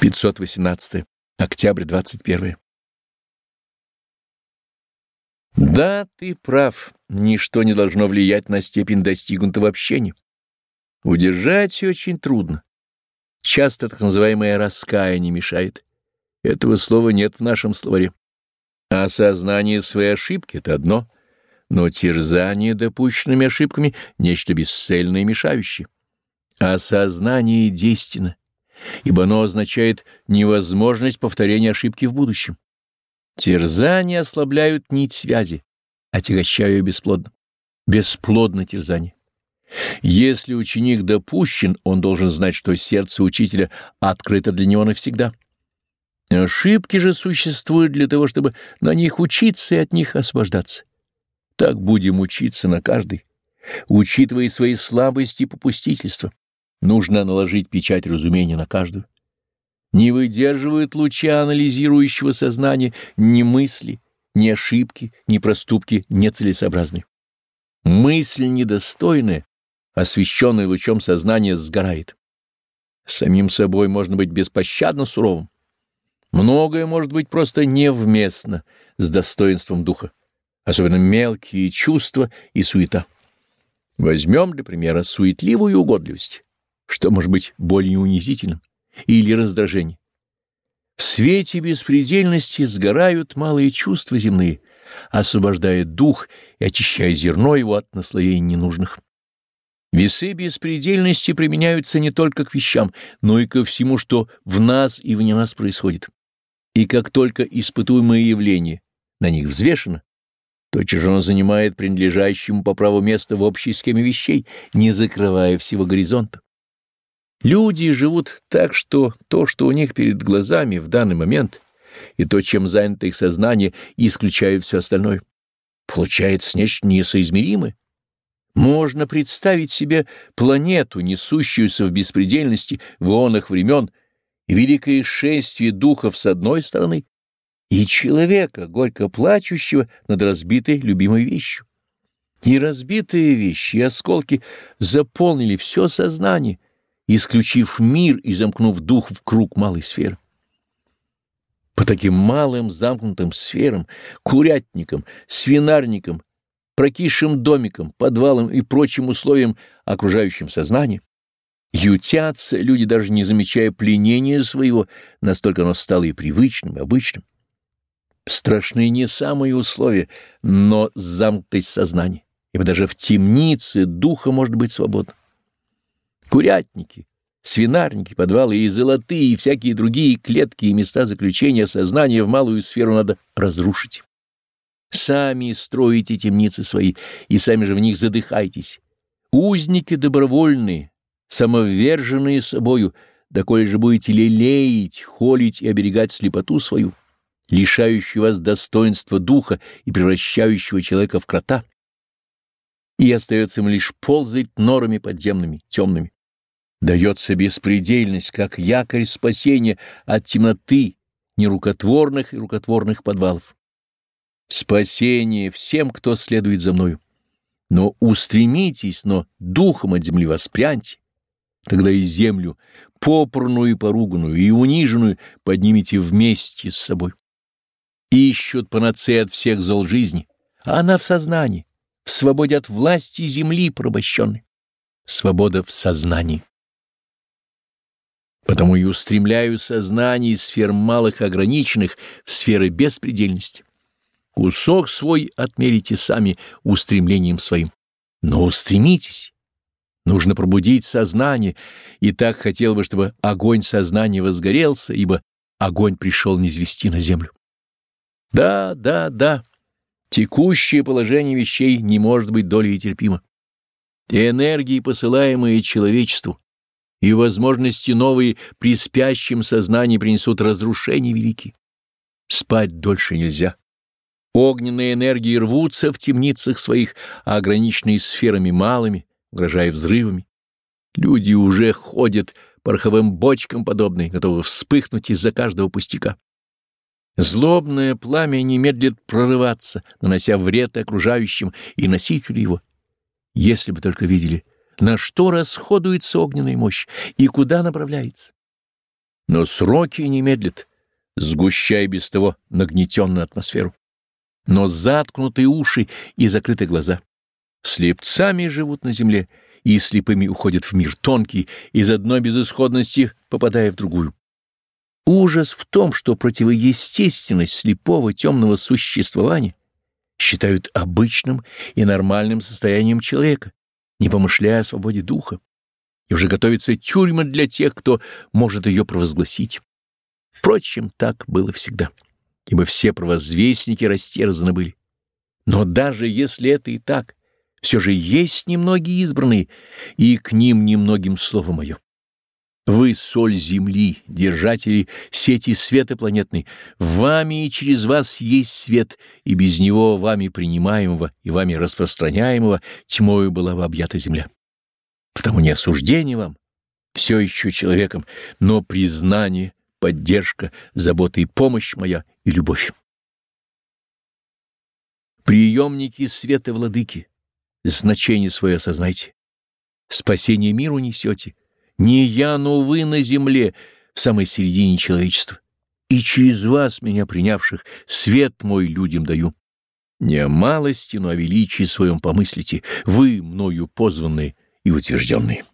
518. Октябрь 21. Да, ты прав, ничто не должно влиять на степень достигнутого общения. Удержать очень трудно. Часто так называемое раскаяние мешает. Этого слова нет в нашем словаре. Осознание своей ошибки — это одно, но терзание допущенными ошибками — нечто бесцельное и мешающее. Осознание действенно, ибо оно означает невозможность повторения ошибки в будущем. Терзания ослабляют нить связи, отягощая ее бесплодно. Бесплодно терзание. Если ученик допущен, он должен знать, что сердце учителя открыто для него навсегда. Ошибки же существуют для того, чтобы на них учиться и от них освобождаться. Так будем учиться на каждый, учитывая свои слабости и попустительства. Нужно наложить печать разумения на каждую. Не выдерживают луча анализирующего сознания ни мысли, ни ошибки, ни проступки нецелесообразны. Мысль недостойная, освещенная лучом сознания, сгорает. Самим собой можно быть беспощадно суровым. Многое может быть просто невместно с достоинством духа, особенно мелкие чувства и суета. Возьмем для примера суетливую угодливость что может быть более унизительным, или раздражение. В свете беспредельности сгорают малые чувства земные, освобождая дух и очищая зерно его от наслоений ненужных. Весы беспредельности применяются не только к вещам, но и ко всему, что в нас и вне нас происходит. И как только испытуемое явление на них взвешено, же оно занимает принадлежащему по праву место в общей схеме вещей, не закрывая всего горизонта. Люди живут так, что то, что у них перед глазами в данный момент, и то, чем занято их сознание, исключает все остальное. Получается нечто несоизмеримое. Можно представить себе планету, несущуюся в беспредельности в ионах времен, и великое шествие духов с одной стороны, и человека, горько плачущего над разбитой любимой вещью. И разбитые вещи, и осколки заполнили все сознание — исключив мир и замкнув дух в круг малой сферы. По таким малым замкнутым сферам, курятникам, свинарникам, прокисшим домикам, подвалам и прочим условиям, окружающим сознание, ютятся люди, даже не замечая пленения своего, настолько оно стало и привычным, и обычным. Страшны не самые условия, но замкнутость сознания, ибо даже в темнице духа может быть свободным. Курятники, свинарники, подвалы и золотые, и всякие другие клетки и места заключения сознания в малую сферу надо разрушить. Сами строите темницы свои, и сами же в них задыхайтесь. Узники добровольные, самоверженные собою, доколе же будете лелеять, холить и оберегать слепоту свою, лишающую вас достоинства духа и превращающего человека в крота, и остается им лишь ползать норами подземными, темными. Дается беспредельность, как якорь спасения от темноты нерукотворных и рукотворных подвалов. Спасение всем, кто следует за мною. Но устремитесь, но духом от земли воспряньте. Тогда и землю, попорную и поруганную, и униженную, поднимите вместе с собой. Ищут панацеи от всех зол жизни, а она в сознании, в свободе от власти земли порабощенной. Свобода в сознании. Потому и устремляю сознание из сфер малых ограниченных в сферы беспредельности. Кусок свой отмерите сами устремлением своим. Но устремитесь. Нужно пробудить сознание, и так хотел бы, чтобы огонь сознания возгорелся, ибо огонь пришел низвести на землю. Да, да, да, текущее положение вещей не может быть долей терпимо. Энергии, посылаемые человечеству, и возможности новые при спящем сознании принесут разрушения великие. Спать дольше нельзя. Огненные энергии рвутся в темницах своих, а ограниченные сферами малыми, угрожая взрывами. Люди уже ходят пороховым бочкам подобные, готовы вспыхнуть из-за каждого пустяка. Злобное пламя не медлит прорываться, нанося вред окружающим и носителю его. Если бы только видели — на что расходуется огненная мощь и куда направляется. Но сроки не медлят, сгущая без того нагнетенную атмосферу. Но заткнутые уши и закрыты глаза. Слепцами живут на земле, и слепыми уходят в мир тонкий, из одной безысходности попадая в другую. Ужас в том, что противоестественность слепого темного существования считают обычным и нормальным состоянием человека, не помышляя о свободе духа, и уже готовятся тюрьмы для тех, кто может ее провозгласить. Впрочем, так было всегда, ибо все провозвестники растерзаны были. Но даже если это и так, все же есть немногие избранные, и к ним немногим слово мое. Вы — соль земли, держатели сети света планетной. Вами и через вас есть свет, и без него вами принимаемого и вами распространяемого тьмою была бы объята земля. Потому не осуждение вам, все еще человеком, но признание, поддержка, забота и помощь моя и любовь. Приемники света владыки, значение свое осознайте. Спасение миру несете не я, но вы на земле, в самой середине человечества. И через вас, меня принявших, свет мой людям даю. Не о малости, но о величии своем помыслите, вы, мною позванные и утвержденные.